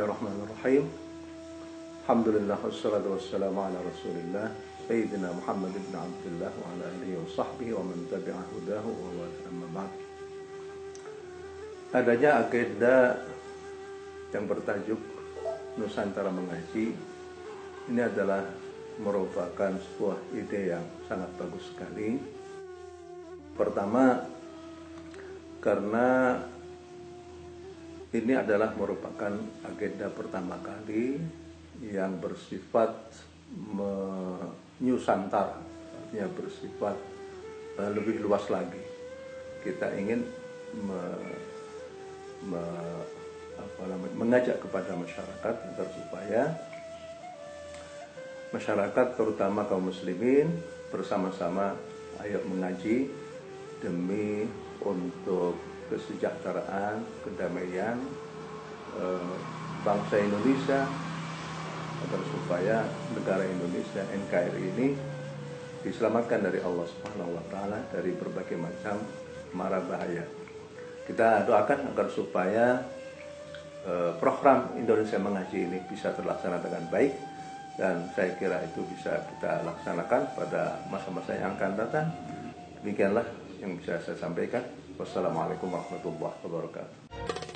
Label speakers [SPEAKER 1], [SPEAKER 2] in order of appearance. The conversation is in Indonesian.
[SPEAKER 1] Bismillahirrahmanirrahim. Alhamdulillah wassalatu wassalamu ala Rasulillah Sayyidina Muhammad ibn Abdullah wa ala alihi wa sahbihi wa man tabi'a hudahu wa wala amma ba'd. Adanya agenda yang bertajuk Nusantara Mengaji ini adalah merupakan sebuah ide yang sangat bagus sekali. Pertama, karena ini adalah merupakan agenda pertama kali yang bersifat menyusantara, artinya bersifat eh, lebih luas lagi. Kita ingin me, me, apa namanya, mengajak kepada masyarakat agar supaya masyarakat terutama kaum muslimin bersama-sama ayo mengaji demi untuk kesejahteraan, kedamaian eh, bangsa Indonesia agar supaya negara Indonesia NKRI ini diselamatkan dari Allah Subhanahu wa taala dari berbagai macam mara bahaya. Kita doakan agar supaya eh, program Indonesia Mengaji ini bisa terlaksana dengan baik dan saya kira itu bisa kita laksanakan pada masa-masa yang akan datang. Demikianlah yang bisa saya sampaikan. Wassalamualaikum warahmatullahi wabarakatuh.